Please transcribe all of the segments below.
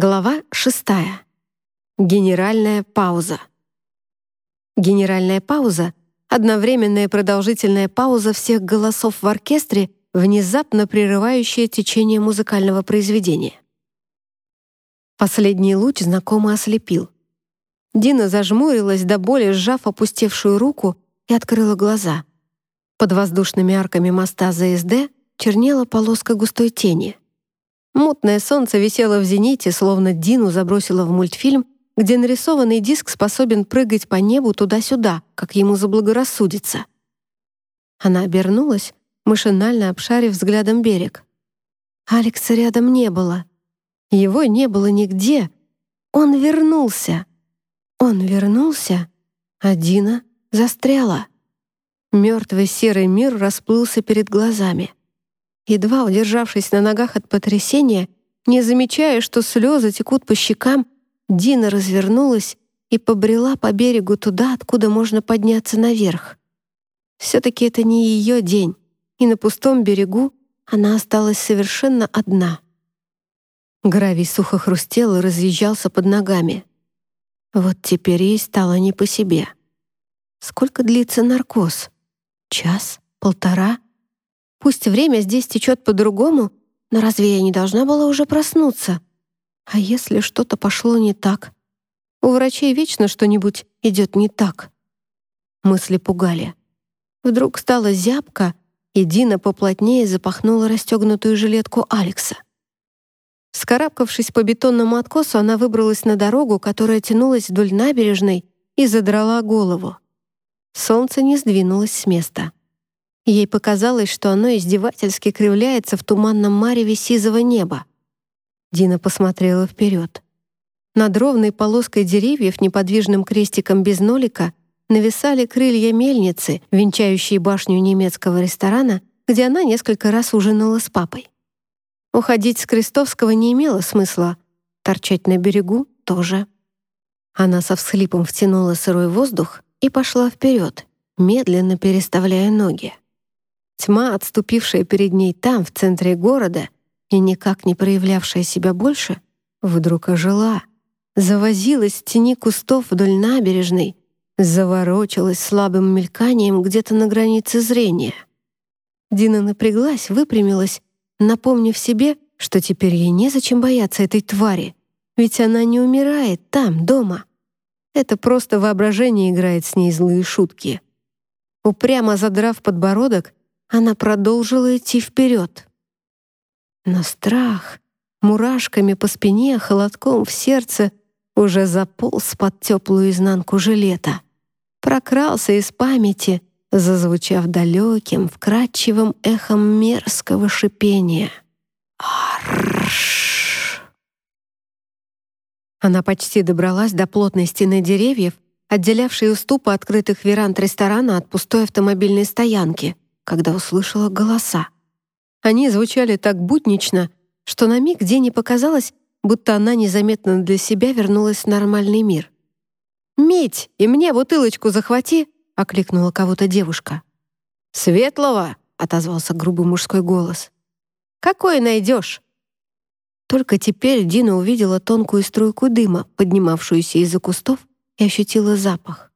Глава шестая. Генеральная пауза. Генеральная пауза — одновременная продолжительная пауза всех голосов в оркестре, внезапно прерывающая течение музыкального произведения. Последний луч знакомо ослепил. Дина зажмурилась до боли, сжав опустевшую руку, и открыла глаза. Под воздушными арками моста ЗСД чернела полоска густой тени — Мутное солнце висело в зените, словно Дину забросило в мультфильм, где нарисованный диск способен прыгать по небу туда-сюда, как ему заблагорассудится. Она обернулась, машинально обшарив взглядом берег. Алекса рядом не было. Его не было нигде. Он вернулся. Он вернулся, а Дина застряла. Мертвый серый мир расплылся перед глазами едва удержавшись на ногах от потрясения, не замечая, что слезы текут по щекам, Дина развернулась и побрела по берегу туда, откуда можно подняться наверх. Все-таки это не ее день, и на пустом берегу она осталась совершенно одна. Гравий сухо хрустел и разъезжался под ногами. Вот теперь ей стало не по себе. Сколько длится наркоз? Час? Полтора? Пусть время здесь течет по-другому, но разве я не должна была уже проснуться? А если что-то пошло не так? У врачей вечно что-нибудь идет не так. Мысли пугали. Вдруг стала зябко, и Дина поплотнее запахнула расстегнутую жилетку Алекса. Скарабкавшись по бетонному откосу, она выбралась на дорогу, которая тянулась вдоль набережной, и задрала голову. Солнце не сдвинулось с места. Ей показалось, что оно издевательски кривляется в туманном мареве сизого неба. Дина посмотрела вперед. Над ровной полоской деревьев неподвижным крестиком без нолика нависали крылья мельницы, венчающие башню немецкого ресторана, где она несколько раз ужинала с папой. Уходить с Крестовского не имело смысла, торчать на берегу тоже. Она со всхлипом втянула сырой воздух и пошла вперед, медленно переставляя ноги. Тьма, отступившая перед ней там, в центре города, и никак не проявлявшая себя больше, вдруг ожила, завозилась в тени кустов вдоль набережной, заворочилась слабым мельканием где-то на границе зрения. Дина напряглась, выпрямилась, напомнив себе, что теперь ей незачем бояться этой твари, ведь она не умирает там, дома. Это просто воображение играет с ней злые шутки. Упрямо задрав подбородок, она продолжила идти вперед. Но страх, мурашками по спине, холодком в сердце уже заполз под теплую изнанку жилета. Прокрался из памяти, зазвучав далеким, вкрадчивым эхом мерзкого шипения. Она почти добралась до плотной стены деревьев, отделявшей уступы открытых веранд ресторана от пустой автомобильной стоянки — когда услышала голоса. Они звучали так буднично, что на миг Дене показалось, будто она незаметно для себя вернулась в нормальный мир. «Медь, и мне бутылочку захвати!» — окликнула кого-то девушка. «Светлого!» — отозвался грубый мужской голос. «Какой найдешь?» Только теперь Дина увидела тонкую струйку дыма, поднимавшуюся из-за кустов, и ощутила запах.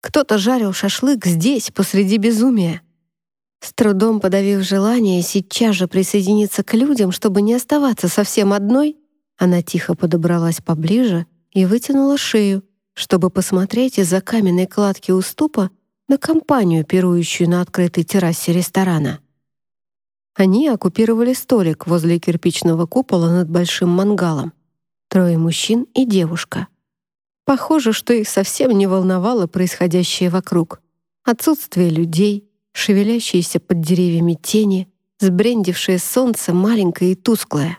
Кто-то жарил шашлык здесь, посреди безумия. С трудом подавив желание сейчас же присоединиться к людям, чтобы не оставаться совсем одной, она тихо подобралась поближе и вытянула шею, чтобы посмотреть из-за каменной кладки уступа на компанию, пирующую на открытой террасе ресторана. Они оккупировали столик возле кирпичного купола над большим мангалом. Трое мужчин и девушка. Похоже, что их совсем не волновало происходящее вокруг. Отсутствие людей, шевелящиеся под деревьями тени, сбрендившее солнце маленькое и тусклое.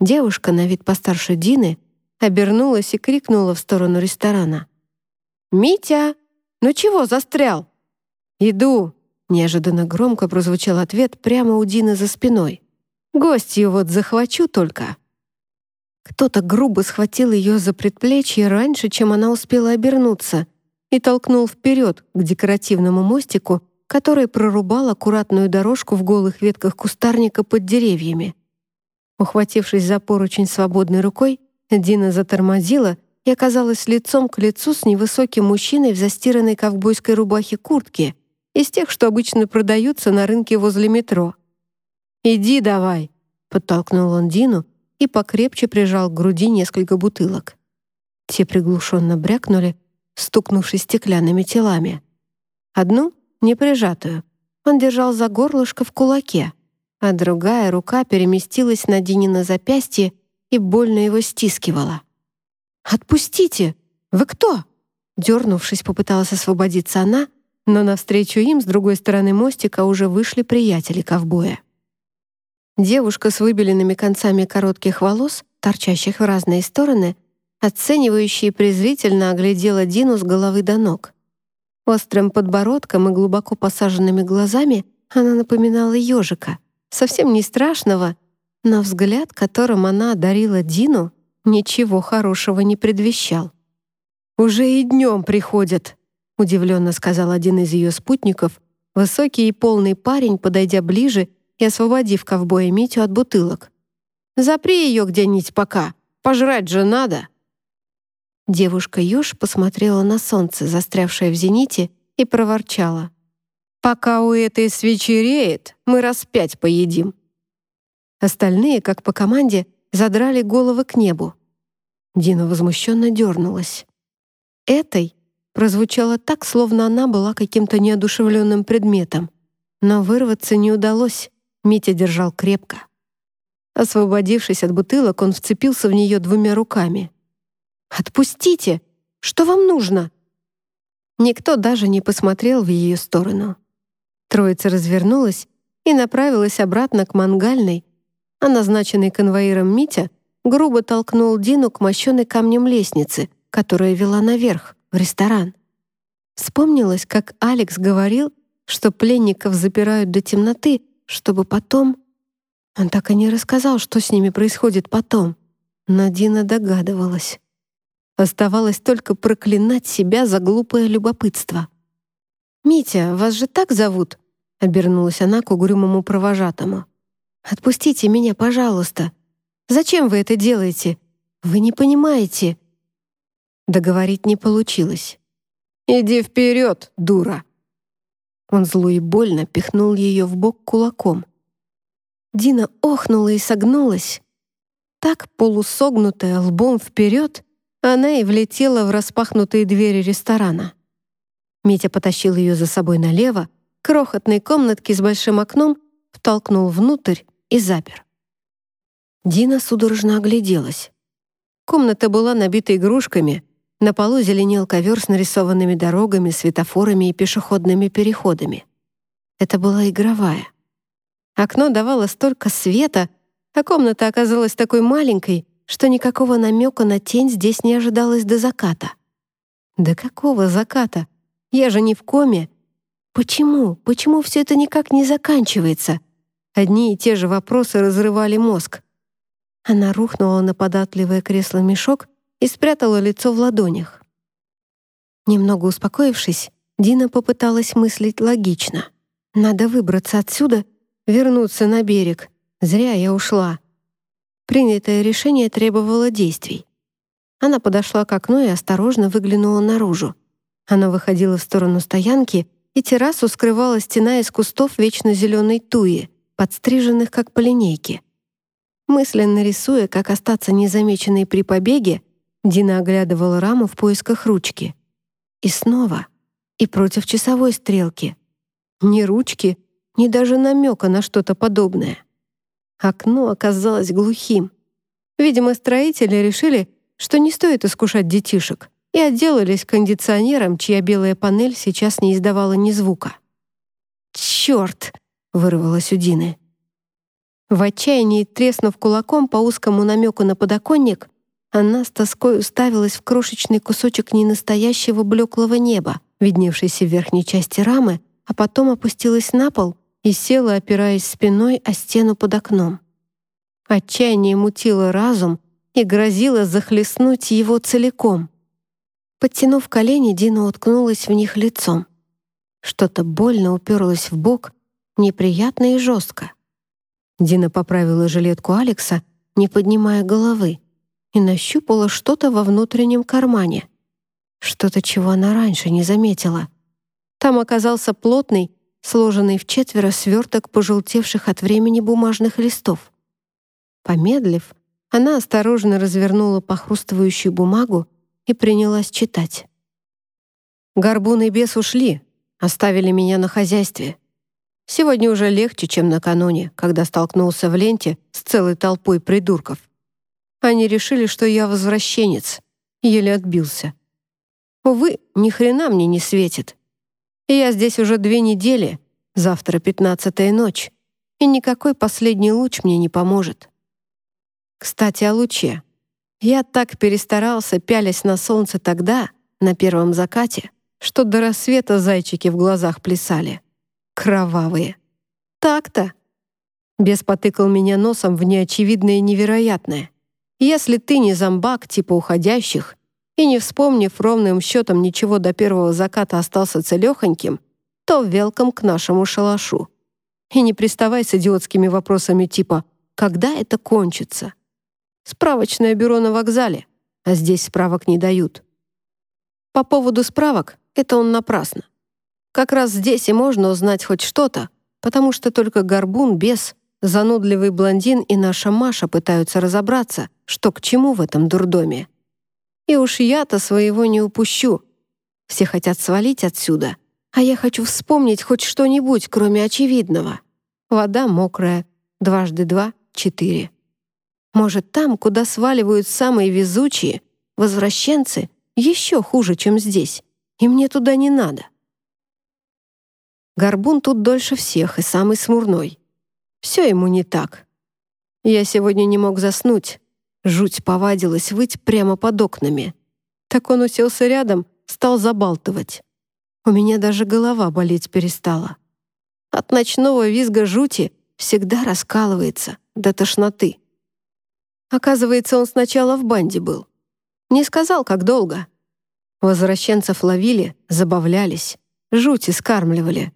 Девушка, на вид постарше Дины, обернулась и крикнула в сторону ресторана. «Митя, ну чего застрял?» «Иду!» — неожиданно громко прозвучал ответ прямо у Дины за спиной. «Гостью вот захвачу только!» Кто-то грубо схватил ее за предплечье раньше, чем она успела обернуться, и толкнул вперед к декоративному мостику, который прорубал аккуратную дорожку в голых ветках кустарника под деревьями. Ухватившись за поручень свободной рукой, Дина затормозила и оказалась лицом к лицу с невысоким мужчиной в застиранной ковбойской рубахе куртке, из тех, что обычно продаются на рынке возле метро. «Иди давай», — подтолкнул он Дину и покрепче прижал к груди несколько бутылок. Те приглушенно брякнули, стукнувшись стеклянными телами. Одну, не прижатую, он держал за горлышко в кулаке, а другая рука переместилась на Динина запястье и больно его стискивала. «Отпустите! Вы кто?» Дернувшись, попыталась освободиться она, но навстречу им с другой стороны мостика уже вышли приятели ковбоя. Девушка с выбеленными концами коротких волос, торчащих в разные стороны, оценивающе и презрительно оглядела Дину с головы до ног. Острым подбородком и глубоко посаженными глазами она напоминала ежика, совсем не страшного, но взгляд, которым она одарила Дину, ничего хорошего не предвещал. «Уже и днем приходят», — удивленно сказал один из ее спутников, высокий и полный парень, подойдя ближе и освободив ковбоя Митю от бутылок. «Запри ее где-нибудь пока, пожрать же надо». Девушка-еж посмотрела на солнце, застрявшее в зените, и проворчала. «Пока у этой свечереет, мы раз пять поедим». Остальные, как по команде, задрали головы к небу. Дина возмущенно дернулась. «Этой» прозвучало так, словно она была каким-то неодушевленным предметом. Но вырваться не удалось. Митя держал крепко. Освободившись от бутылок, он вцепился в нее двумя руками. «Отпустите! Что вам нужно?» Никто даже не посмотрел в ее сторону. Троица развернулась и направилась обратно к мангальной, а назначенный конвоиром Митя грубо толкнул Дину к мощенной камнем лестнице, которая вела наверх, в ресторан. Вспомнилось, как Алекс говорил, что пленников запирают до темноты, чтобы потом... Он так и не рассказал, что с ними происходит потом. Но Дина догадывалась. Оставалось только проклинать себя за глупое любопытство. «Митя, вас же так зовут?» — обернулась она к угрюмому провожатому. «Отпустите меня, пожалуйста. Зачем вы это делаете? Вы не понимаете». Договорить не получилось. «Иди вперед, дура!» Он зло и больно пихнул ее в бок кулаком. Дина охнула и согнулась. Так, полусогнутая лбом вперед, она и влетела в распахнутые двери ресторана. Митя потащил ее за собой налево, крохотной комнатки с большим окном, втолкнул внутрь и запер. Дина судорожно огляделась. Комната была набита игрушками, на полу зеленел ковер с нарисованными дорогами, светофорами и пешеходными переходами. Это была игровая. Окно давало столько света, а комната оказалась такой маленькой, что никакого намека на тень здесь не ожидалось до заката. Да какого заката? Я же не в коме. Почему? Почему все это никак не заканчивается? Одни и те же вопросы разрывали мозг. Она рухнула на податливое кресло-мешок и спрятала лицо в ладонях. Немного успокоившись, Дина попыталась мыслить логично. «Надо выбраться отсюда, вернуться на берег. Зря я ушла». Принятое решение требовало действий. Она подошла к окну и осторожно выглянула наружу. Она выходила в сторону стоянки, и террасу скрывала стена из кустов вечно зеленой туи, подстриженных как по линейке. Мысленно рисуя, как остаться незамеченной при побеге, Дина оглядывала раму в поисках ручки. И снова. И против часовой стрелки. Ни ручки, ни даже намека на что-то подобное. Окно оказалось глухим. Видимо, строители решили, что не стоит искушать детишек, и отделались кондиционером, чья белая панель сейчас не издавала ни звука. «Черт!» — вырвалось у Дины. В отчаянии, треснув кулаком по узкому намеку на подоконник, она с тоской уставилась в крошечный кусочек ненастоящего блеклого неба, видневшийся в верхней части рамы, а потом опустилась на пол и села, опираясь спиной о стену под окном. Отчаяние мутило разум и грозило захлестнуть его целиком. Подтянув колени, Дина уткнулась в них лицом. Что-то больно уперлось в бок, неприятно и жестко. Дина поправила жилетку Алекса, не поднимая головы, и нащупала что-то во внутреннем кармане. Что-то, чего она раньше не заметила. Там оказался плотный, сложенный в четверо сверток пожелтевших от времени бумажных листов. Помедлив, она осторожно развернула похрустывающую бумагу и принялась читать. «Горбун и бес ушли, оставили меня на хозяйстве. Сегодня уже легче, чем накануне, когда столкнулся в ленте с целой толпой придурков. Они решили, что я возвращенец, еле отбился. Увы, ни хрена мне не светит. Я здесь уже две недели, завтра пятнадцатая ночь, и никакой последний луч мне не поможет. Кстати, о луче. Я так перестарался, пялясь на солнце тогда, на первом закате, что до рассвета зайчики в глазах плясали. Кровавые. Так-то. Бес потыкал меня носом в неочевидное и невероятное. Если ты не зомбак типа уходящих и не вспомнив ровным счетом ничего до первого заката остался целехоньким, то велком к нашему шалашу. И не приставай с идиотскими вопросами типа «Когда это кончится?». Справочное бюро на вокзале, а здесь справок не дают. По поводу справок это он напрасно. Как раз здесь и можно узнать хоть что-то, потому что только горбун, бес, занудливый блондин и наша Маша пытаются разобраться, что к чему в этом дурдоме. И уж я-то своего не упущу. Все хотят свалить отсюда, а я хочу вспомнить хоть что-нибудь, кроме очевидного. Вода мокрая, дважды два — четыре. Может, там, куда сваливают самые везучие, возвращенцы, еще хуже, чем здесь, и мне туда не надо. Горбун тут дольше всех и самый смурной. Все ему не так. Я сегодня не мог заснуть, Жуть повадилась выть прямо под окнами. Так он уселся рядом, стал забалтывать. У меня даже голова болеть перестала. От ночного визга жути всегда раскалывается до тошноты. Оказывается, он сначала в банде был. Не сказал, как долго. Возвращенцев ловили, забавлялись, жути скармливали.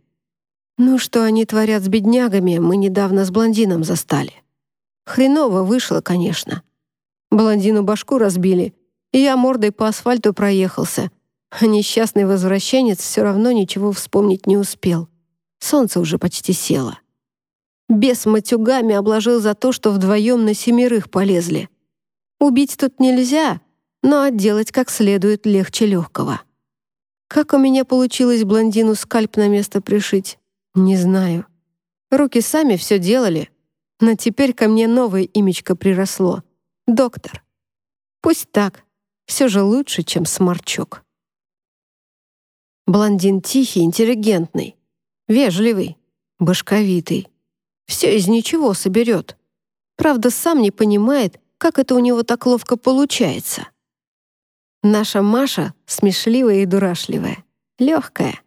Ну, что они творят с беднягами, мы недавно с блондином застали. Хреново вышло, конечно. Блондину башку разбили, и я мордой по асфальту проехался. А несчастный возвращенец все равно ничего вспомнить не успел. Солнце уже почти село. Бес матюгами обложил за то, что вдвоем на семерых полезли. Убить тут нельзя, но отделать как следует легче легкого. Как у меня получилось блондину скальп на место пришить, не знаю. Руки сами все делали, но теперь ко мне новое имечко приросло — Доктор. Пусть так. Все же лучше, чем сморчок. Блондин тихий, интеллигентный, вежливый, башковитый. Все из ничего соберет. Правда, сам не понимает, как это у него так ловко получается. Наша Маша смешливая и дурашливая, легкая,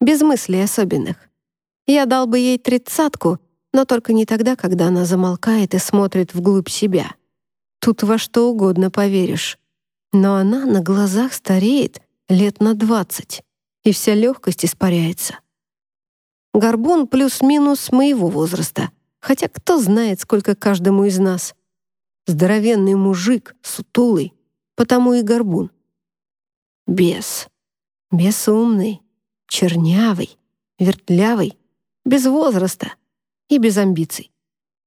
без мыслей особенных. Я дал бы ей тридцатку, но только не тогда, когда она замолкает и смотрит вглубь себя. Тут во что угодно поверишь. Но она на глазах стареет лет на двадцать, и вся легкость испаряется. Горбун плюс-минус моего возраста, хотя кто знает, сколько каждому из нас. Здоровенный мужик, сутулый, потому и горбун. Бес. Бес умный, чернявый, вертлявый, без возраста и без амбиций.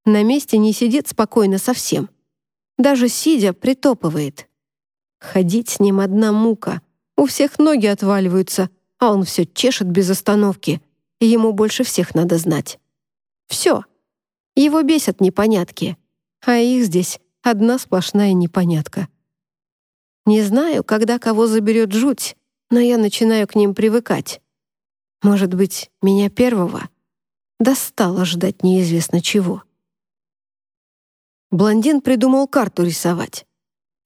На месте не сидит спокойно совсем — даже сидя притопывает. Ходить с ним одна мука. У всех ноги отваливаются, а он все чешет без остановки. И ему больше всех надо знать. Все. Его бесят непонятки. А их здесь одна сплошная непонятка. Не знаю, когда кого заберет жуть, но я начинаю к ним привыкать. Может быть, меня первого? Достало ждать неизвестно чего. Блондин придумал карту рисовать.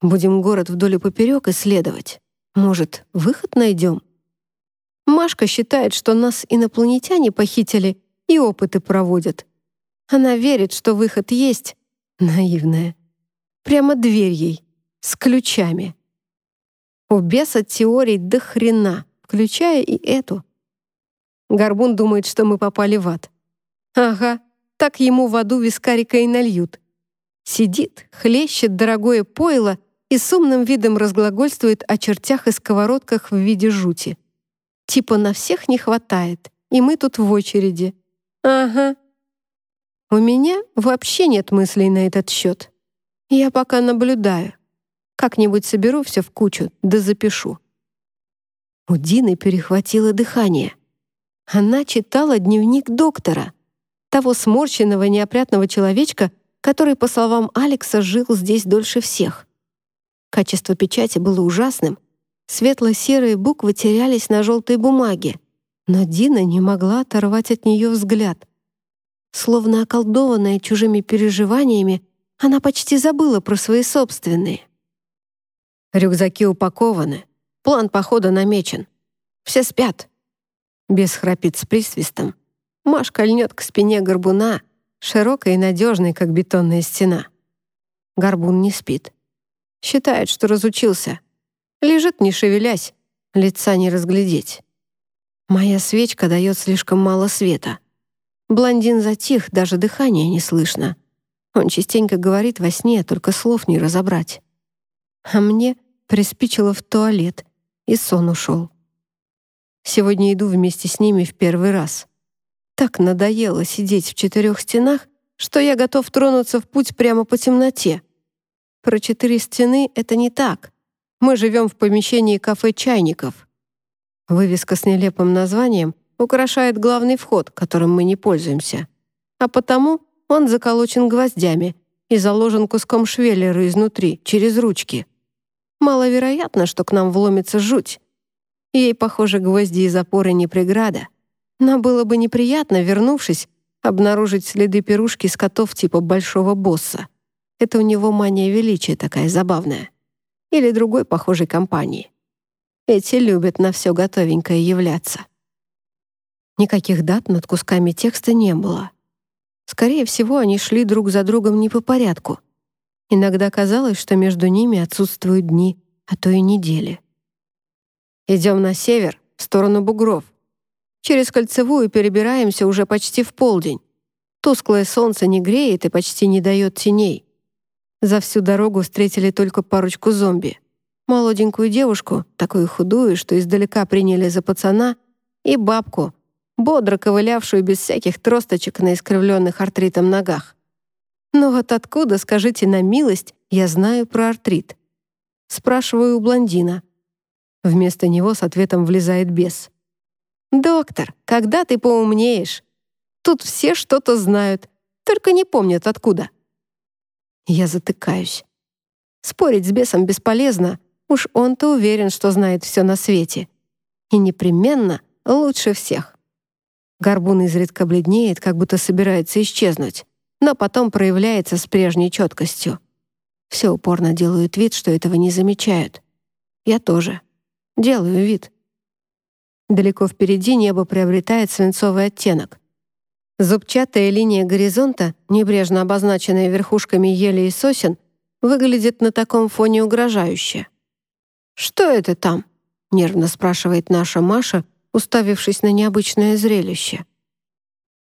Будем город вдоль и поперек исследовать. Может, выход найдем? Машка считает, что нас инопланетяне похитили и опыты проводят. Она верит, что выход есть. Наивная. Прямо дверь ей. С ключами. У беса теорий до хрена, включая и эту. Горбун думает, что мы попали в ад. Ага, так ему в аду вискарика и нальют. Сидит, хлещет дорогое пойло и с умным видом разглагольствует о чертях и сковородках в виде жути. Типа на всех не хватает, и мы тут в очереди. Ага. У меня вообще нет мыслей на этот счет. Я пока наблюдаю. Как-нибудь соберу все в кучу, да запишу. У Дины перехватило дыхание. Она читала дневник доктора, того сморщенного неопрятного человечка, который, по словам Алекса, жил здесь дольше всех. Качество печати было ужасным. Светло-серые буквы терялись на желтой бумаге, но Дина не могла оторвать от нее взгляд. Словно околдованная чужими переживаниями, она почти забыла про свои собственные. Рюкзаки упакованы, план похода намечен. Все спят. Бес храпит с присвистом. Машка льнет к спине горбуна, широкой и надежной, как бетонная стена. Горбун не спит. Считает, что разучился. Лежит, не шевелясь, лица не разглядеть. Моя свечка дает слишком мало света. Блондин затих, даже дыхания не слышно. Он частенько говорит во сне, только слов не разобрать. А мне приспичило в туалет, и сон ушел. Сегодня иду вместе с ними в первый раз. Так надоело сидеть в четырех стенах, что я готов тронуться в путь прямо по темноте. Про четыре стены — это не так. Мы живем в помещении кафе «Чайников». Вывеска с нелепым названием украшает главный вход, которым мы не пользуемся. А потому он заколочен гвоздями и заложен куском швеллера изнутри, через ручки. Маловероятно, что к нам вломится жуть. Ей, похоже, гвозди и запоры не преграда. Но было бы неприятно, вернувшись, обнаружить следы пирушки с котов типа большого босса. Это у него мания величия такая забавная. Или другой похожей компании. Эти любят на все готовенькое являться. Никаких дат над кусками текста не было. Скорее всего, они шли друг за другом не по порядку. Иногда казалось, что между ними отсутствуют дни, а то и недели. Идем на север, в сторону бугров. Через кольцевую перебираемся уже почти в полдень. Тусклое солнце не греет и почти не дает теней. За всю дорогу встретили только парочку зомби. Молоденькую девушку, такую худую, что издалека приняли за пацана, и бабку, бодро ковылявшую без всяких тросточек на искривленных артритом ногах. Но вот откуда, скажите на милость, я знаю про артрит? Спрашиваю у блондина. Вместо него с ответом влезает бес. «Доктор, когда ты поумнеешь? Тут все что-то знают, только не помнят откуда». Я затыкаюсь. Спорить с бесом бесполезно, уж он-то уверен, что знает все на свете. И непременно лучше всех. Горбун изредка бледнеет, как будто собирается исчезнуть, но потом проявляется с прежней четкостью. Все упорно делают вид, что этого не замечают. Я тоже. Делаю вид. Далеко впереди небо приобретает свинцовый оттенок. Зубчатая линия горизонта, небрежно обозначенная верхушками ели и сосен, выглядит на таком фоне угрожающе. «Что это там?» — нервно спрашивает наша Маша, уставившись на необычное зрелище.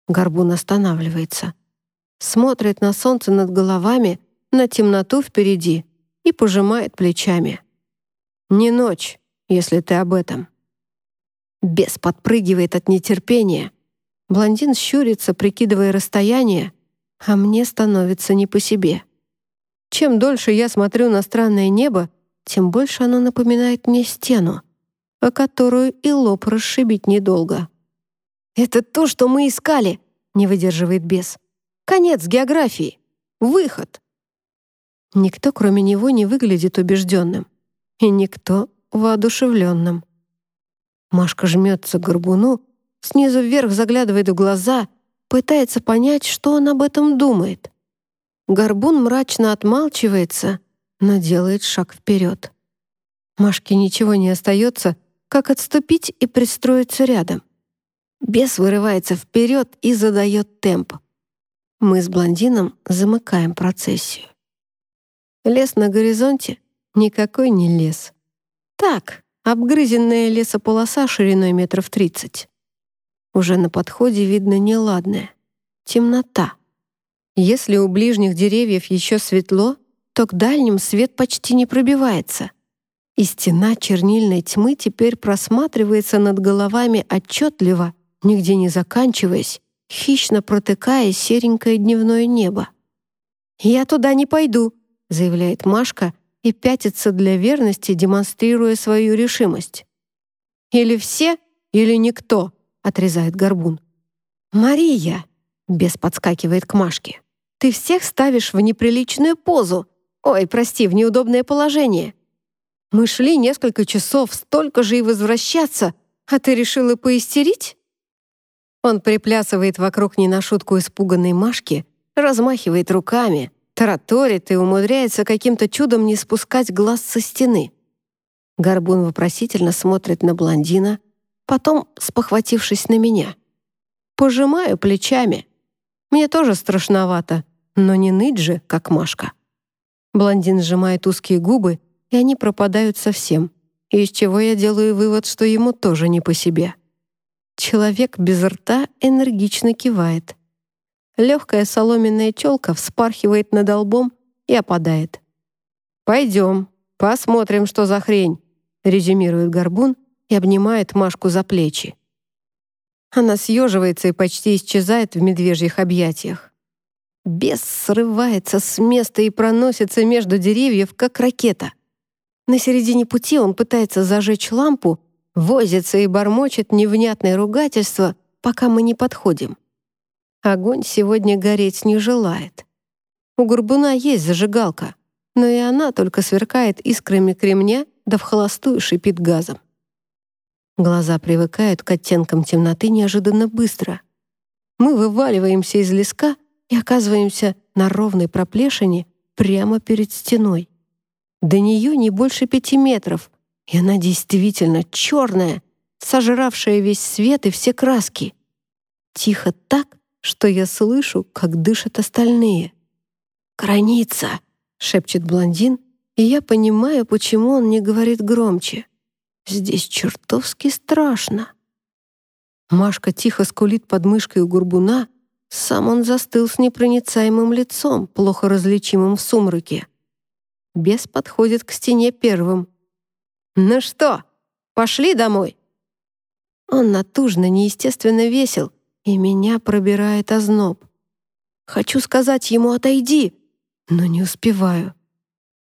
Горбун останавливается, смотрит на солнце над головами, на темноту впереди и пожимает плечами. «Не ночь, если ты об этом». Бес подпрыгивает от нетерпения. Блондин щурится, прикидывая расстояние, а мне становится не по себе. Чем дольше я смотрю на странное небо, тем больше оно напоминает мне стену о которую и лоб расшибить недолго. «Это то, что мы искали!» — не выдерживает бес. «Конец географии! Выход!» Никто, кроме него, не выглядит убежденным. И никто воодушевленным. Машка жмется к горбуну, снизу вверх заглядывает в глаза, пытается понять, что он об этом думает. Горбун мрачно отмалчивается, но делает шаг вперед. Машке ничего не остается, как отступить и пристроиться рядом. Бес вырывается вперед и задает темп. Мы с блондином замыкаем процессию. Лес на горизонте — никакой не лес. Так, обгрызенная лесополоса шириной метров тридцать. Уже на подходе видно неладное. Темнота. Если у ближних деревьев еще светло, то к дальним свет почти не пробивается. И стена чернильной тьмы теперь просматривается над головами отчетливо, нигде не заканчиваясь, хищно протыкая серенькое дневное небо. «Я туда не пойду», — заявляет Машка и пятится для верности, демонстрируя свою решимость. «Или все, или никто», — отрезает Горбун. «Мария!» — бес подскакивает к Машке. «Ты всех ставишь в неприличную позу, Ой, прости, в неудобное положение. Мы шли несколько часов, столько же и возвращаться, а ты решила поистерить? Он приплясывает вокруг не на шутку испуганной Машки, размахивает руками, тараторит и умудряется каким-то чудом не спускать глаз со стены. Горбун вопросительно смотрит на блондина, потом, спохватившись на меня. Пожимаю плечами. Мне тоже страшновато, но не ныть же, как Машка. Блондин сжимает узкие губы, и они пропадают совсем, из чего я делаю вывод, что ему тоже не по себе. Человек без рта энергично кивает. Легкая соломенная челка вспархивает над лбом и опадает. «Пойдем, посмотрим, что за хрень», — резюмирует Горбун и обнимает Машку за плечи. Она съеживается и почти исчезает в медвежьих объятиях. Бес срывается с места и проносится между деревьев, как ракета. На середине пути он пытается зажечь лампу, возится и бормочет невнятное ругательство, пока мы не подходим. Огонь сегодня гореть не желает. У горбуна есть зажигалка, но и она только сверкает искрами кремня да в холостую шипит газом. Глаза привыкают к оттенкам темноты неожиданно быстро. Мы вываливаемся из леска — и оказываемся на ровной проплешине прямо перед стеной. До нее не больше пяти метров, и она действительно черная, сожравшая весь свет и все краски. Тихо так, что я слышу, как дышат остальные. «Граница!» — шепчет блондин, и я понимаю, почему он не говорит громче. «Здесь чертовски страшно». Машка тихо скулит под мышкой у горбуна, сам он застыл с непроницаемым лицом, плохо различимым в сумраке. Бес подходит к стене первым. «Ну что, пошли домой?» Он натужно, неестественно весел, и меня пробирает озноб. Хочу сказать ему «отойди», но не успеваю.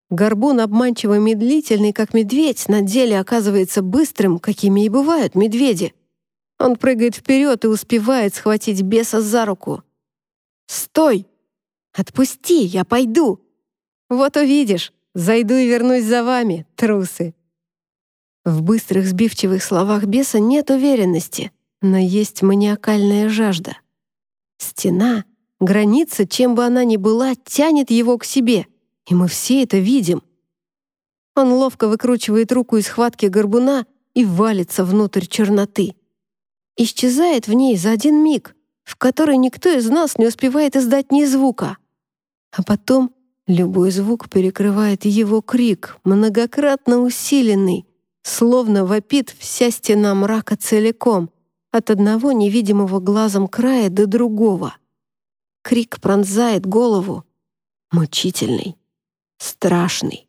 Горбун обманчиво медлительный, как медведь, на деле оказывается быстрым, какими и бывают медведи. Он прыгает вперед и успевает схватить беса за руку. «Стой! Отпусти, я пойду! Вот увидишь, зайду и вернусь за вами, трусы!» В быстрых сбивчивых словах беса нет уверенности, но есть маниакальная жажда. Стена, граница, чем бы она ни была, тянет его к себе, и мы все это видим. Он ловко выкручивает руку из хватки горбуна и валится внутрь черноты исчезает в ней за один миг, в который никто из нас не успевает издать ни звука. А потом любой звук перекрывает его крик, многократно усиленный, словно вопит вся стена мрака целиком, от одного невидимого глазом края до другого. Крик пронзает голову, мучительный, страшный,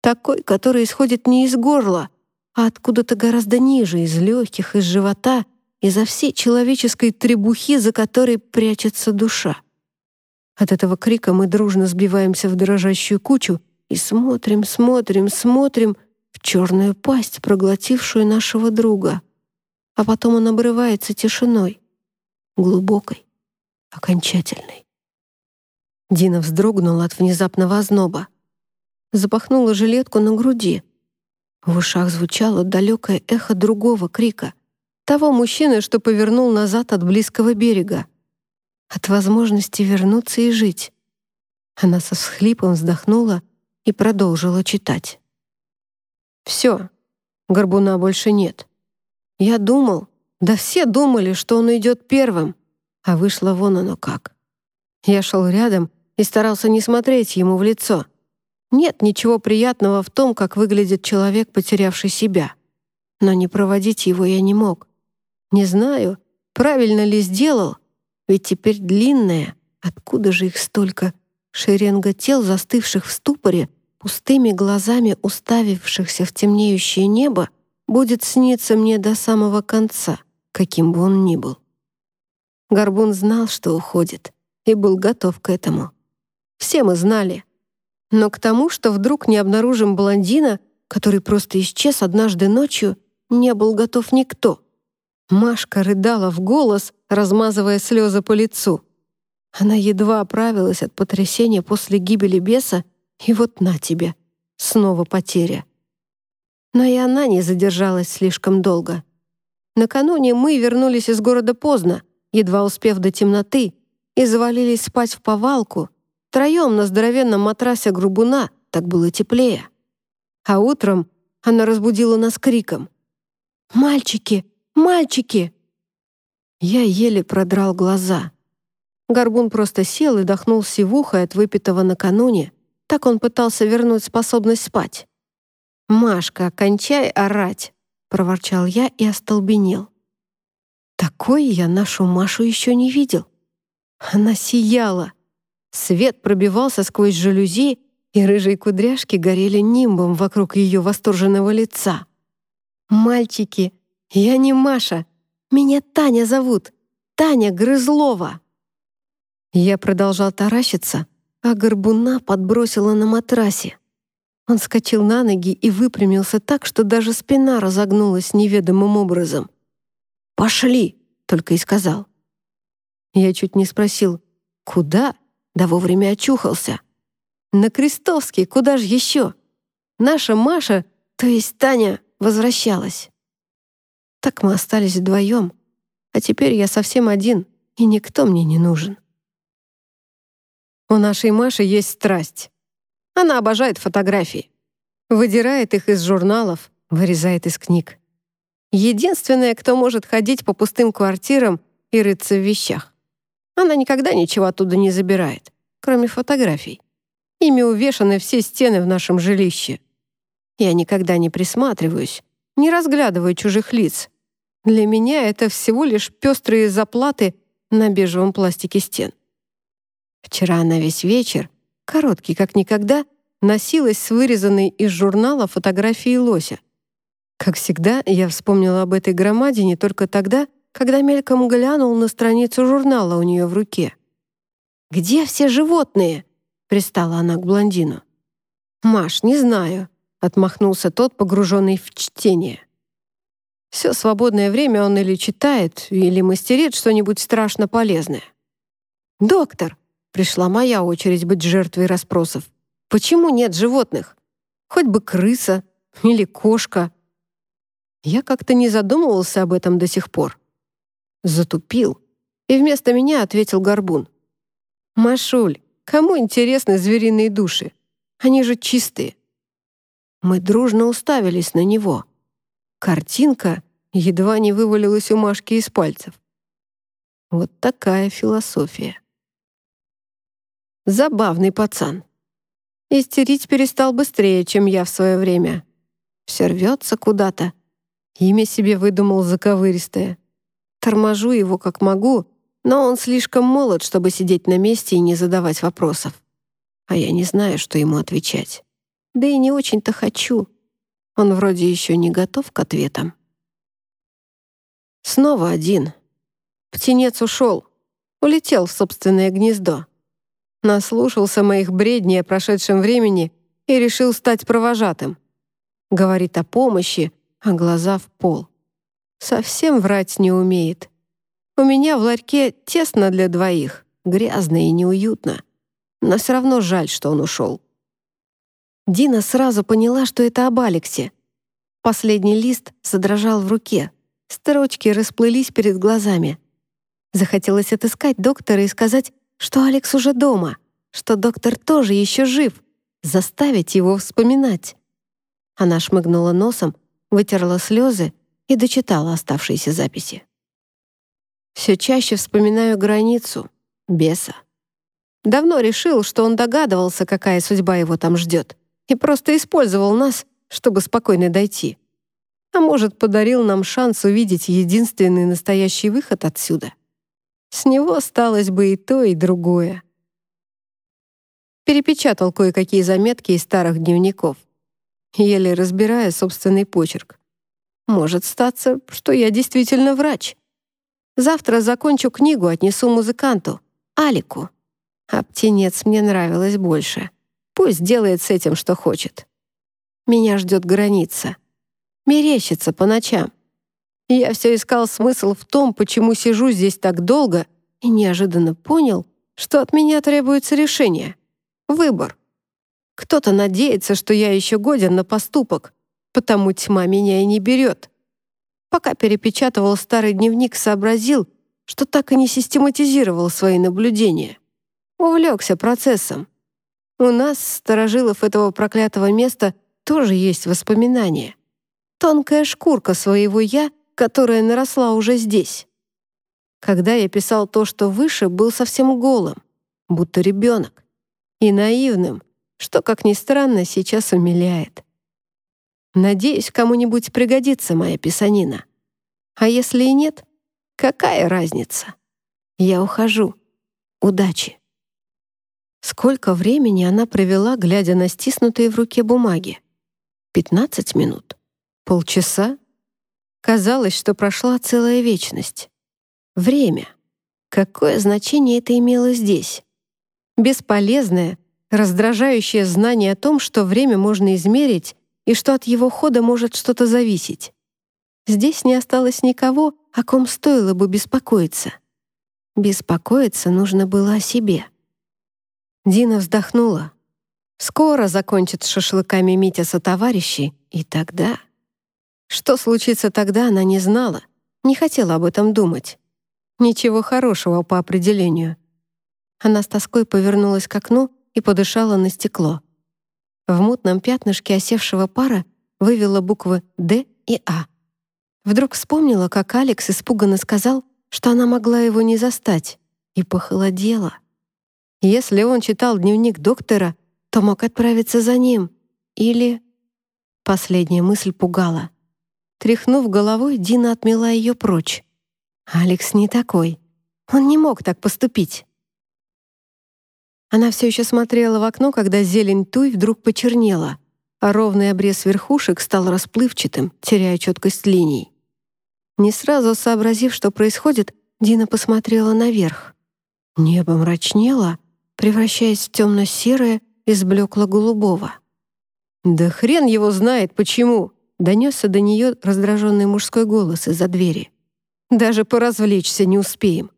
такой, который исходит не из горла, а откуда-то гораздо ниже, из легких, из живота из-за всей человеческой требухи, за которой прячется душа. От этого крика мы дружно сбиваемся в дрожащую кучу и смотрим, смотрим, смотрим в черную пасть, проглотившую нашего друга. А потом он обрывается тишиной, глубокой, окончательной. Дина вздрогнула от внезапного озноба. Запахнула жилетку на груди. В ушах звучало далекое эхо другого крика — того мужчины, что повернул назад от близкого берега. От возможности вернуться и жить. Она со всхлипом вздохнула и продолжила читать. «Все, горбуна больше нет. Я думал, да все думали, что он идет первым, а вышло вон оно как. Я шел рядом и старался не смотреть ему в лицо. Нет ничего приятного в том, как выглядит человек, потерявший себя. Но не проводить его я не мог. Не знаю, правильно ли сделал, ведь теперь длинная, Откуда же их столько? Шеренга тел, застывших в ступоре, пустыми глазами уставившихся в темнеющее небо, будет сниться мне до самого конца, каким бы он ни был. Горбун знал, что уходит, и был готов к этому. Все мы знали. Но к тому, что вдруг не обнаружим блондина, который просто исчез однажды ночью, не был готов никто. Машка рыдала в голос, размазывая слезы по лицу. Она едва оправилась от потрясения после гибели беса, и вот на тебе, снова потеря. Но и она не задержалась слишком долго. Накануне мы вернулись из города поздно, едва успев до темноты, и завалились спать в повалку, троем на здоровенном матрасе грубуна, так было теплее. А утром она разбудила нас криком. «Мальчики! Мальчики!» Я еле продрал глаза. Горбун просто сел и дохнул сивухой от выпитого накануне. Так он пытался вернуть способность спать. «Машка, кончай орать!» — проворчал я и остолбенел. Такой я нашу Машу еще не видел. Она сияла. Свет пробивался сквозь жалюзи, и рыжие кудряшки горели нимбом вокруг ее восторженного лица. «Мальчики, я не Маша. Меня Таня зовут. Таня Грызлова». Я продолжал таращиться, а горбуна подбросила на матрасе. Он скочил на ноги и выпрямился так, что даже спина разогнулась неведомым образом. «Пошли!» — только и сказал. Я чуть не спросил, «Куда?» Да вовремя очухался. «На Крестовский, куда же еще?» Наша Маша, то есть Таня, возвращалась. Так мы остались вдвоем, а теперь я совсем один, и никто мне не нужен. У нашей Маши есть страсть. Она обожает фотографии. Выдирает их из журналов, вырезает из книг. Единственная, кто может ходить по пустым квартирам и рыться в вещах. Она никогда ничего оттуда не забирает, кроме фотографий. Ими увешаны все стены в нашем жилище. Я никогда не присматриваюсь, не разглядываю чужих лиц. Для меня это всего лишь пестрые заплаты на бежевом пластике стен. Вчера она весь вечер, короткий как никогда, носилась с вырезанной из журнала фотографией лося. Как всегда, я вспомнила об этой громадине только тогда, когда мельком глянул на страницу журнала у нее в руке. «Где все животные?» — пристала она к блондину. «Маш, не знаю», — отмахнулся тот, погруженный в чтение. Все свободное время он или читает, или мастерит что-нибудь страшно полезное. «Доктор, Пришла моя очередь быть жертвой расспросов. Почему нет животных? Хоть бы крыса или кошка. Я как-то не задумывался об этом до сих пор. Затупил. И вместо меня ответил Горбун. «Машуль, кому интересны звериные души? Они же чистые». Мы дружно уставились на него. Картинка едва не вывалилась у Машки из пальцев. Вот такая философия. Забавный пацан. Истерить перестал быстрее, чем я в свое время. Все рвется куда-то. Имя себе выдумал заковыристое. Торможу его как могу, но он слишком молод, чтобы сидеть на месте и не задавать вопросов. А я не знаю, что ему отвечать. Да и не очень-то хочу. Он вроде еще не готов к ответам. Снова один. Птенец ушел. Улетел в собственное гнездо наслушался моих бредней о прошедшем времени и решил стать провожатым. Говорит о помощи, а глаза в пол. Совсем врать не умеет. У меня в ларьке тесно для двоих, грязно и неуютно. Но все равно жаль, что он ушел. Дина сразу поняла, что это об Алексе. Последний лист задрожал в руке. Строчки расплылись перед глазами. Захотелось отыскать доктора и сказать что Алекс уже дома, что доктор тоже еще жив, заставить его вспоминать. Она шмыгнула носом, вытерла слезы и дочитала оставшиеся записи. Все чаще вспоминаю границу, беса. Давно решил, что он догадывался, какая судьба его там ждет, и просто использовал нас, чтобы спокойно дойти. А может, подарил нам шанс увидеть единственный настоящий выход отсюда. С него осталось бы и то, и другое. Перепечатал кое-какие заметки из старых дневников. Еле разбирая собственный почерк. Может статься, что я действительно врач. Завтра закончу книгу, отнесу музыканту, Алику. А птенец мне нравилось больше. Пусть делает с этим, что хочет. Меня ждет граница. Мерещится по ночам. Я все искал смысл в том, почему сижу здесь так долго, и неожиданно понял, что от меня требуется решение. Выбор. Кто-то надеется, что я еще годен на поступок, потому тьма меня и не берет. Пока перепечатывал старый дневник, сообразил, что так и не систематизировал свои наблюдения. Увлекся процессом. У нас, сторожилов этого проклятого места, тоже есть воспоминания. Тонкая шкурка своего «я», которая наросла уже здесь. Когда я писал то, что выше, был совсем голым, будто ребенок, и наивным, что, как ни странно, сейчас умиляет. Надеюсь, кому-нибудь пригодится моя писанина. А если и нет, какая разница? Я ухожу. Удачи. Сколько времени она провела, глядя на стиснутые в руке бумаги? Пятнадцать минут? Полчаса? Казалось, что прошла целая вечность. Время. Какое значение это имело здесь? Бесполезное, раздражающее знание о том, что время можно измерить и что от его хода может что-то зависеть. Здесь не осталось никого, о ком стоило бы беспокоиться. Беспокоиться нужно было о себе. Дина вздохнула. Скоро закончит с шашлыками Митя со товарищей, и тогда... Что случится тогда, она не знала, не хотела об этом думать. Ничего хорошего по определению. Она с тоской повернулась к окну и подышала на стекло. В мутном пятнышке осевшего пара вывела буквы «Д» и «А». Вдруг вспомнила, как Алекс испуганно сказал, что она могла его не застать, и похолодела. Если он читал дневник доктора, то мог отправиться за ним. Или... Последняя мысль пугала. Тряхнув головой, Дина отмела ее прочь. Алекс не такой. Он не мог так поступить. Она все еще смотрела в окно, когда зелень туй вдруг почернела, а ровный обрез верхушек стал расплывчатым, теряя четкость линий. Не сразу сообразив, что происходит, Дина посмотрела наверх. Небо мрачнело, превращаясь в темно-серое из блекло-голубого. «Да хрен его знает, почему!» — донесся до нее раздраженный мужской голос из-за двери. «Даже поразвлечься не успеем».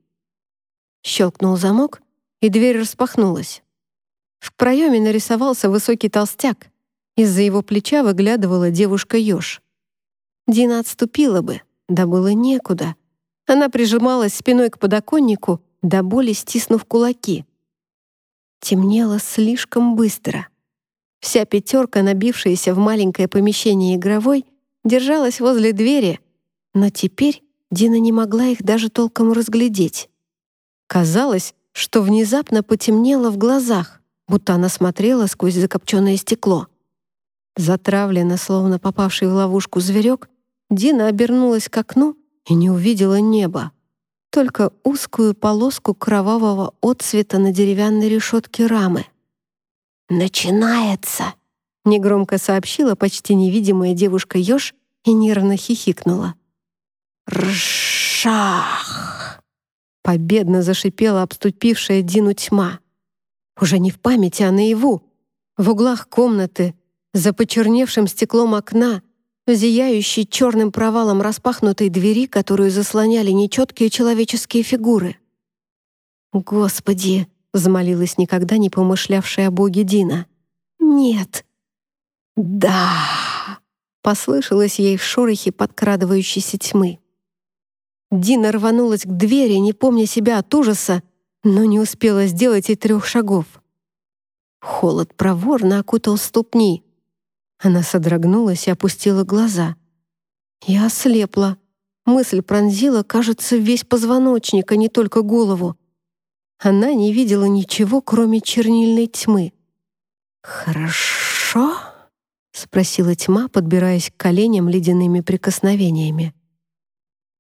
Щелкнул замок, и дверь распахнулась. В проеме нарисовался высокий толстяк. Из-за его плеча выглядывала девушка-ёж. Дина отступила бы, да было некуда. Она прижималась спиной к подоконнику, до боли стиснув кулаки. Темнело слишком быстро. Вся пятерка, набившаяся в маленькое помещение игровой, держалась возле двери, но теперь Дина не могла их даже толком разглядеть. Казалось, что внезапно потемнело в глазах, будто она смотрела сквозь закопченное стекло. Затравленно, словно попавший в ловушку зверек, Дина обернулась к окну и не увидела неба, только узкую полоску кровавого отцвета на деревянной решетке рамы. «Начинается!» — негромко сообщила почти невидимая девушка-еж и нервно хихикнула. «Ршах!» Победно зашипела обступившая Дину тьма. Уже не в памяти, а наяву. В углах комнаты, за почерневшим стеклом окна, зияющей черным провалом распахнутой двери, которую заслоняли нечеткие человеческие фигуры. «Господи!» — взмолилась никогда не помышлявшая о Боге Дина. «Нет!» «Да!» — послышалось ей в шорохе подкрадывающейся тьмы. Дина рванулась к двери, не помня себя от ужаса, но не успела сделать и трех шагов. Холод проворно окутал ступни. Она содрогнулась и опустила глаза. Я ослепла. Мысль пронзила, кажется, весь позвоночник, а не только голову. Она не видела ничего, кроме чернильной тьмы. «Хорошо?» — спросила тьма, подбираясь к коленям ледяными прикосновениями.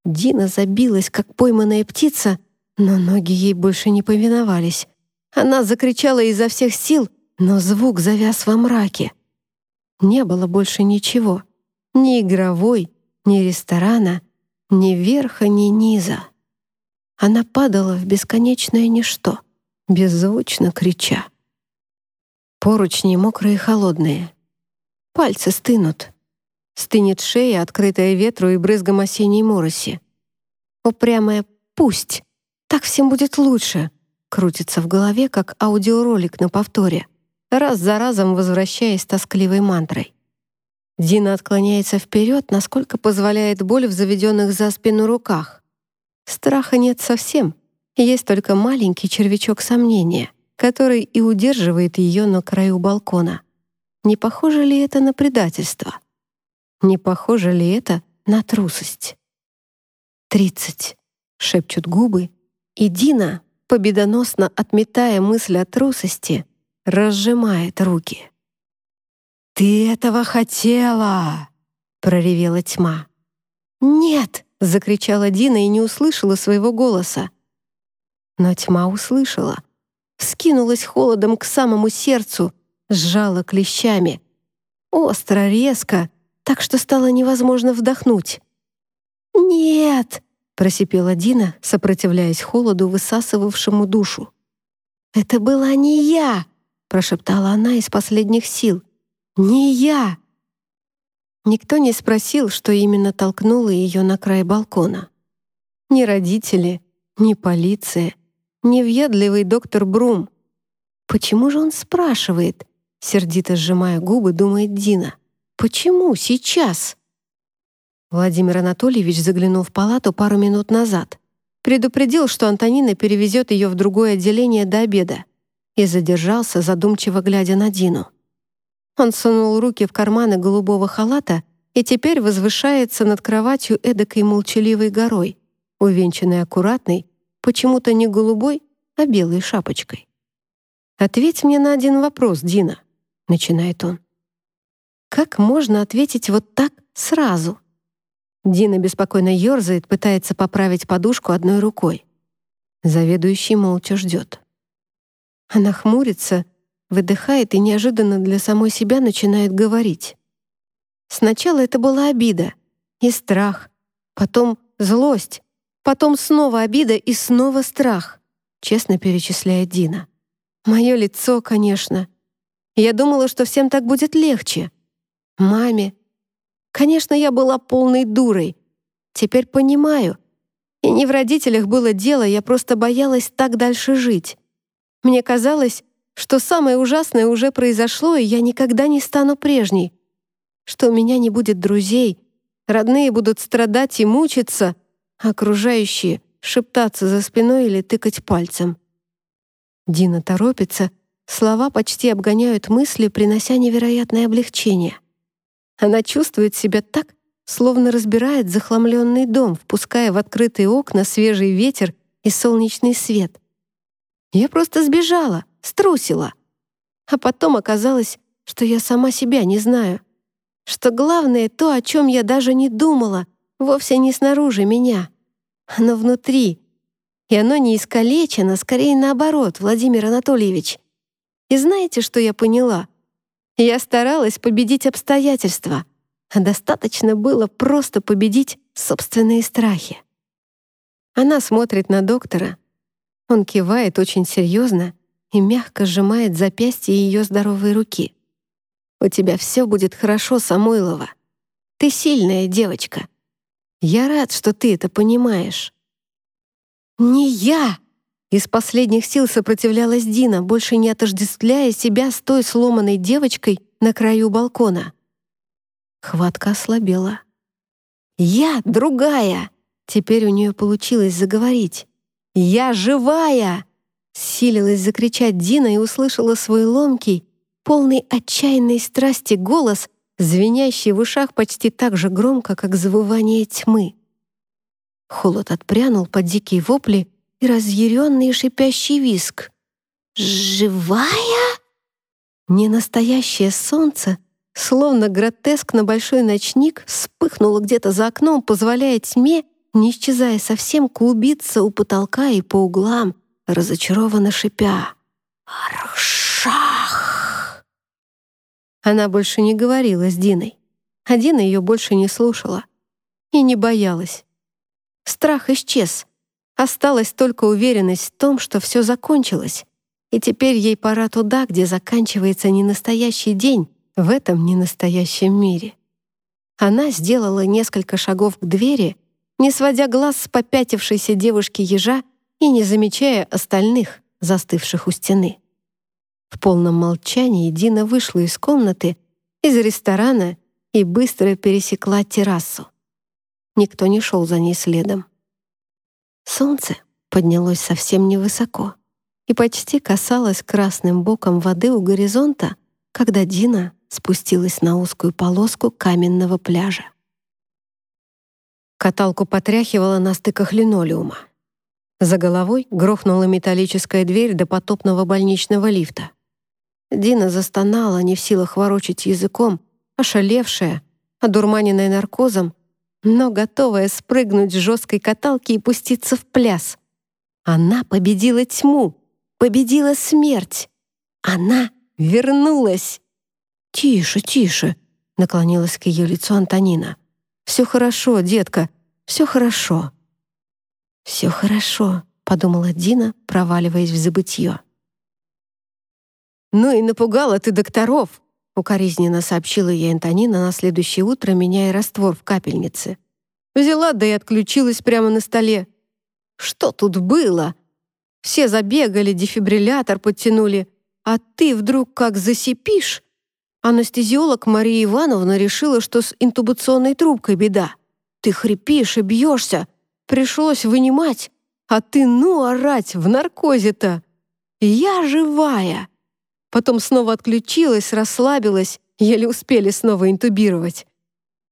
Дина забилась, как пойманная птица, но ноги ей больше не повиновались. Она закричала изо всех сил, но звук завяз во мраке. Не было больше ничего. Ни игровой, ни ресторана, ни верха, ни низа. Она падала в бесконечное ничто, беззвучно крича. Поручни мокрые и холодные. Пальцы стынут. Стынет шея, открытая ветру и брызгом осенней мороси. Упрямая «пусть», так всем будет лучше, крутится в голове, как аудиоролик на повторе, раз за разом возвращаясь тоскливой мантрой. Дина отклоняется вперед, насколько позволяет боль в заведенных за спину руках. Страха нет совсем, есть только маленький червячок сомнения, который и удерживает ее на краю балкона. Не похоже ли это на предательство? Не похоже ли это на трусость? «Тридцать», — шепчут губы, и Дина, победоносно отметая мысль о трусости, разжимает руки. «Ты этого хотела!» — проревела тьма. «Нет!» — закричала Дина и не услышала своего голоса. Но тьма услышала. Вскинулась холодом к самому сердцу, сжала клещами. Остро, резко, так что стало невозможно вдохнуть. «Нет!» — просипела Дина, сопротивляясь холоду, высасывавшему душу. «Это была не я!» — прошептала она из последних сил. «Не я!» Никто не спросил, что именно толкнуло ее на край балкона. Ни родители, ни полиция, ни въедливый доктор Брум. «Почему же он спрашивает?» Сердито сжимая губы, думает Дина. «Почему сейчас?» Владимир Анатольевич заглянул в палату пару минут назад. Предупредил, что Антонина перевезет ее в другое отделение до обеда. И задержался, задумчиво глядя на Дину. Он сунул руки в карманы голубого халата и теперь возвышается над кроватью эдакой молчаливой горой, увенчанной аккуратной, почему-то не голубой, а белой шапочкой. «Ответь мне на один вопрос, Дина», — начинает он. «Как можно ответить вот так сразу?» Дина беспокойно ерзает, пытается поправить подушку одной рукой. Заведующий молча ждет. Она хмурится, выдыхает и неожиданно для самой себя начинает говорить. Сначала это была обида и страх, потом злость, потом снова обида и снова страх, честно перечисляет Дина. Мое лицо, конечно. Я думала, что всем так будет легче. Маме, Конечно, я была полной дурой. Теперь понимаю. И не в родителях было дело, я просто боялась так дальше жить. Мне казалось, что самое ужасное уже произошло, и я никогда не стану прежней. Что у меня не будет друзей, родные будут страдать и мучиться, а окружающие — шептаться за спиной или тыкать пальцем. Дина торопится, слова почти обгоняют мысли, принося невероятное облегчение. Она чувствует себя так, словно разбирает захламленный дом, впуская в открытые окна свежий ветер и солнечный свет. Я просто сбежала, струсила. А потом оказалось, что я сама себя не знаю. Что главное, то, о чем я даже не думала, вовсе не снаружи меня. Оно внутри. И оно не искалечено, скорее наоборот, Владимир Анатольевич. И знаете, что я поняла? Я старалась победить обстоятельства, а достаточно было просто победить собственные страхи. Она смотрит на доктора. Он кивает очень серьезно и мягко сжимает запястье ее здоровой руки. «У тебя все будет хорошо, Самойлова. Ты сильная девочка. Я рад, что ты это понимаешь». «Не я!» Из последних сил сопротивлялась Дина, больше не отождествляя себя с той сломанной девочкой на краю балкона. Хватка ослабела. «Я другая!» Теперь у нее получилось заговорить. «Я живая!» Силилась закричать Дина и услышала свой ломкий, полный отчаянной страсти голос, звенящий в ушах почти так же громко, как завывание тьмы. Холод отпрянул под дикие вопли, и разъяренный шипящий виск. «Живая?» Ненастоящее солнце, словно гротеск на большой ночник, вспыхнуло где-то за окном, позволяя тьме не исчезая совсем, клубиться у потолка и по углам, разочарованно шипя «Аршах!». Она больше не говорила с Диной, а Дина ее больше не слушала и не боялась. Страх исчез. Осталась только уверенность в том, что все закончилось, и теперь ей пора туда, где заканчивается ненастоящий день в этом ненастоящем мире. Она сделала несколько шагов к двери, не сводя глаз с попятившейся девушки-ежа и не замечая остальных, застывших у стены. В полном молчании Дина вышла из комнаты, из ресторана и быстро пересекла террасу. Никто не шел за ней следом. Солнце поднялось совсем невысоко и почти касалось красным боком воды у горизонта, когда Дина спустилась на узкую полоску каменного пляжа. Каталку потряхивала на стыках линолеума. За головой грохнула металлическая дверь до потопного больничного лифта. Дина застонала, не в силах ворочать языком, ошалевшая, одурманенная наркозом, но готовая спрыгнуть с жесткой каталки и пуститься в пляс. Она победила тьму, победила смерть. Она вернулась. «Тише, тише», — наклонилась к ее лицу Антонина. «Все хорошо, детка, все хорошо». «Все хорошо», — подумала Дина, проваливаясь в забытье. «Ну и напугала ты докторов», — укоризненно сообщила ей Антонина на следующее утро, меняя раствор в капельнице. Взяла, да и отключилась прямо на столе. «Что тут было?» Все забегали, дефибриллятор подтянули, а ты вдруг как засипишь, Анестезиолог Мария Ивановна решила, что с интубационной трубкой беда. Ты хрипишь и бьешься. Пришлось вынимать. А ты ну орать в наркозе-то. Я живая. Потом снова отключилась, расслабилась. Еле успели снова интубировать.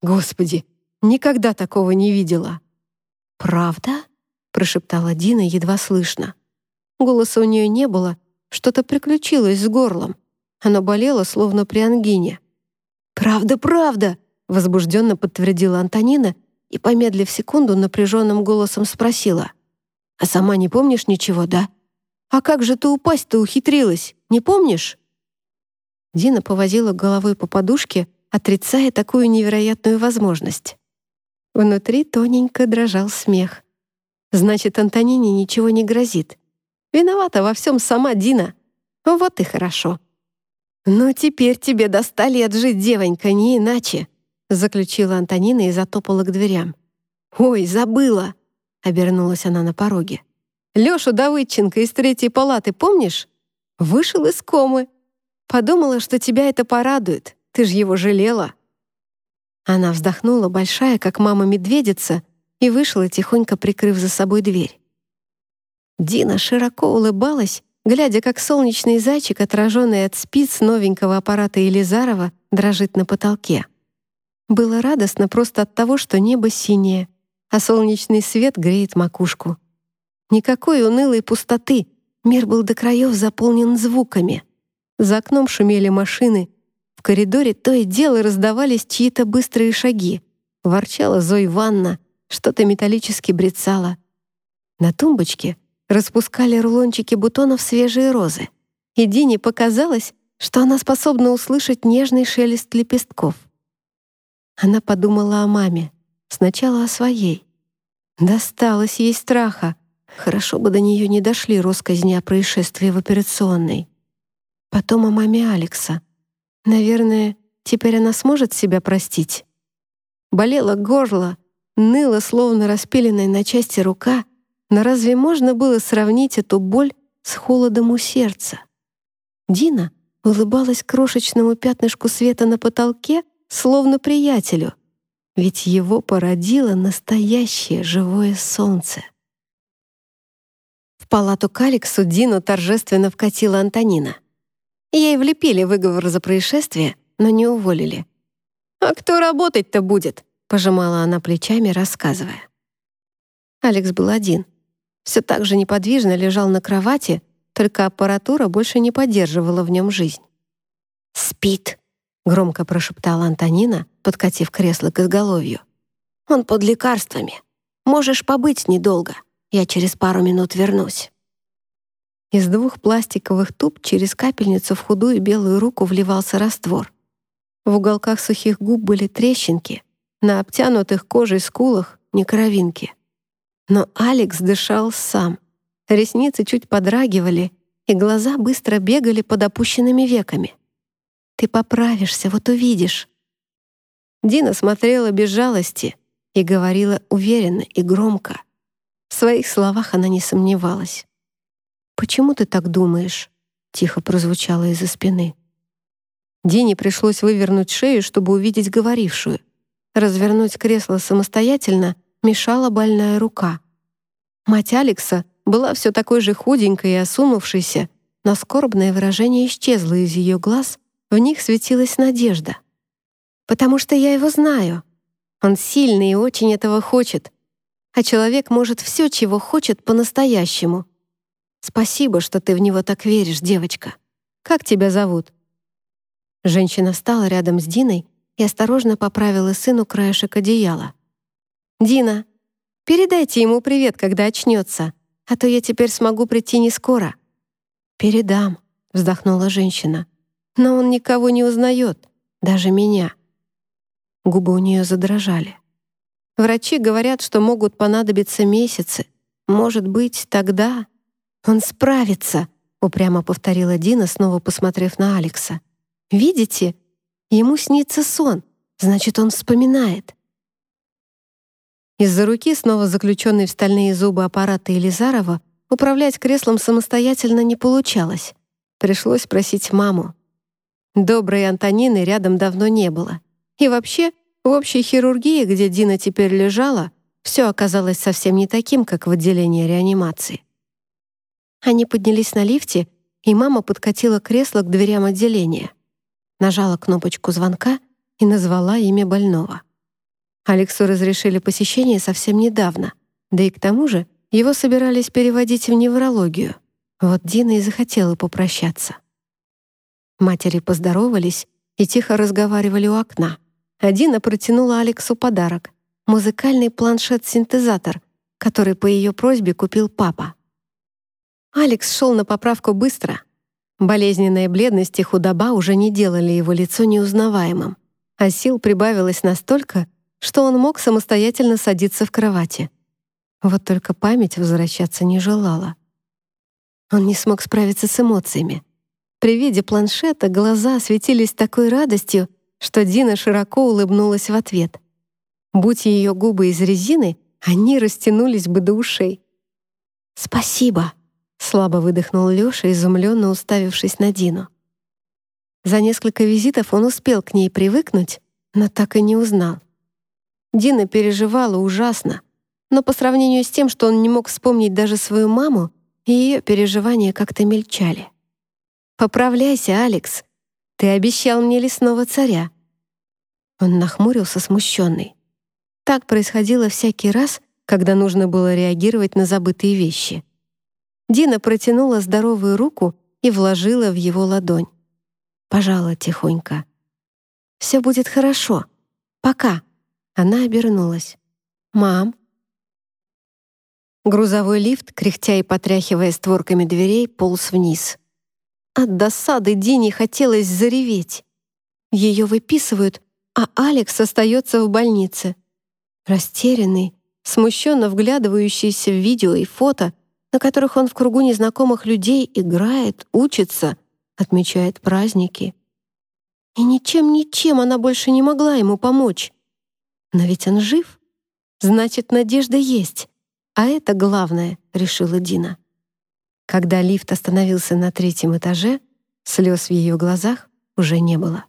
Господи, никогда такого не видела. «Правда?» — прошептала Дина едва слышно. Голоса у нее не было, что-то приключилось с горлом. Оно болело, словно при ангине. «Правда, правда!» — возбужденно подтвердила Антонина и, помедлив секунду, напряженным голосом спросила. «А сама не помнишь ничего, да? А как же ты упасть-то ухитрилась, не помнишь?» Дина повозила головой по подушке, отрицая такую невероятную возможность. Внутри тоненько дрожал смех. «Значит, Антонине ничего не грозит. Виновата во всем сама Дина. Вот и хорошо». «Ну, теперь тебе до ста лет жить, девонька, не иначе», заключила Антонина и затопала к дверям. «Ой, забыла!» — обернулась она на пороге. «Лёшу Давыдченко из третьей палаты, помнишь? Вышел из комы. Подумала, что тебя это порадует. Ты ж его жалела». Она вздохнула, большая, как мама-медведица, и вышла, тихонько прикрыв за собой дверь. Дина широко улыбалась, глядя, как солнечный зайчик, отраженный от спиц новенького аппарата Елизарова, дрожит на потолке. Было радостно просто от того, что небо синее, а солнечный свет греет макушку. Никакой унылой пустоты, мир был до краев заполнен звуками. За окном шумели машины, в коридоре то и дело раздавались чьи-то быстрые шаги. Ворчала Зоя Ивановна, что-то металлически брецала. На тумбочке — распускали рулончики бутонов свежие розы, и Дине показалось, что она способна услышать нежный шелест лепестков. Она подумала о маме, сначала о своей. Досталось ей страха. Хорошо бы до нее не дошли росказни о происшествии в операционной. Потом о маме Алекса. Наверное, теперь она сможет себя простить. Болело горло, ныло, словно распиленная на части рука — но разве можно было сравнить эту боль с холодом у сердца? Дина улыбалась крошечному пятнышку света на потолке, словно приятелю, ведь его породило настоящее живое солнце. В палату к Алексу Дину торжественно вкатила Антонина. Ей влепили выговор за происшествие, но не уволили. «А кто работать-то будет?» — пожимала она плечами, рассказывая. Алекс был один все так же неподвижно лежал на кровати, только аппаратура больше не поддерживала в нем жизнь. «Спит», — громко прошептала Антонина, подкатив кресло к изголовью. «Он под лекарствами. Можешь побыть недолго. Я через пару минут вернусь». Из двух пластиковых туб через капельницу в худую белую руку вливался раствор. В уголках сухих губ были трещинки, на обтянутых кожей скулах — не кровинки. Но Алекс дышал сам. Ресницы чуть подрагивали, и глаза быстро бегали под опущенными веками. «Ты поправишься, вот увидишь». Дина смотрела без жалости и говорила уверенно и громко. В своих словах она не сомневалась. «Почему ты так думаешь?» — тихо прозвучало из-за спины. Дине пришлось вывернуть шею, чтобы увидеть говорившую. Развернуть кресло самостоятельно мешала больная рука. Мать Алекса была все такой же худенькой и осунувшейся, но скорбное выражение исчезло из ее глаз, в них светилась надежда. «Потому что я его знаю. Он сильный и очень этого хочет. А человек может все, чего хочет, по-настоящему. Спасибо, что ты в него так веришь, девочка. Как тебя зовут?» Женщина встала рядом с Диной и осторожно поправила сыну краешек одеяла. «Дина, передайте ему привет, когда очнется, а то я теперь смогу прийти не скоро». «Передам», — вздохнула женщина. «Но он никого не узнает, даже меня». Губы у нее задрожали. Врачи говорят, что могут понадобиться месяцы. Может быть, тогда он справится, упрямо повторила Дина, снова посмотрев на Алекса. Видите? Ему снится сон, значит, он вспоминает. Из-за руки, снова заключенной в стальные зубы аппарата Елизарова, управлять креслом самостоятельно не получалось. Пришлось просить маму. Доброй Антонины рядом давно не было. И вообще, в общей хирургии, где Дина теперь лежала, все оказалось совсем не таким, как в отделении реанимации. Они поднялись на лифте, и мама подкатила кресло к дверям отделения. Нажала кнопочку звонка и назвала имя больного. Алексу разрешили посещение совсем недавно, да и к тому же его собирались переводить в неврологию. Вот Дина и захотела попрощаться. Матери поздоровались и тихо разговаривали у окна. А Дина протянула Алексу подарок — музыкальный планшет-синтезатор, который по ее просьбе купил папа. Алекс шел на поправку быстро. Болезненная бледность и худоба уже не делали его лицо неузнаваемым, а сил прибавилось настолько, что он мог самостоятельно садиться в кровати. Вот только память возвращаться не желала. Он не смог справиться с эмоциями. При виде планшета глаза светились такой радостью, что Дина широко улыбнулась в ответ. Будь ее губы из резины, они растянулись бы до ушей. «Спасибо», — слабо выдохнул Лёша, изумленно уставившись на Дину. За несколько визитов он успел к ней привыкнуть, но так и не узнал. Дина переживала ужасно, но по сравнению с тем, что он не мог вспомнить даже свою маму, ее переживания как-то мельчали. «Поправляйся, Алекс. Ты обещал мне лесного царя». Он нахмурился, смущенный. Так происходило всякий раз, когда нужно было реагировать на забытые вещи. Дина протянула здоровую руку и вложила в его ладонь. Пожала тихонько. «Все будет хорошо. Пока». Она обернулась. «Мам?» Грузовой лифт, кряхтя и потряхивая створками дверей, полз вниз. От досады Дине хотелось зареветь. Ее выписывают, а Алекс остается в больнице. Растерянный, смущенно вглядывающийся в видео и фото, на которых он в кругу незнакомых людей играет, учится, отмечает праздники. И ничем-ничем она больше не могла ему помочь. Но ведь он жив. Значит, надежда есть. А это главное, решила Дина. Когда лифт остановился на третьем этаже, слез в ее глазах уже не было.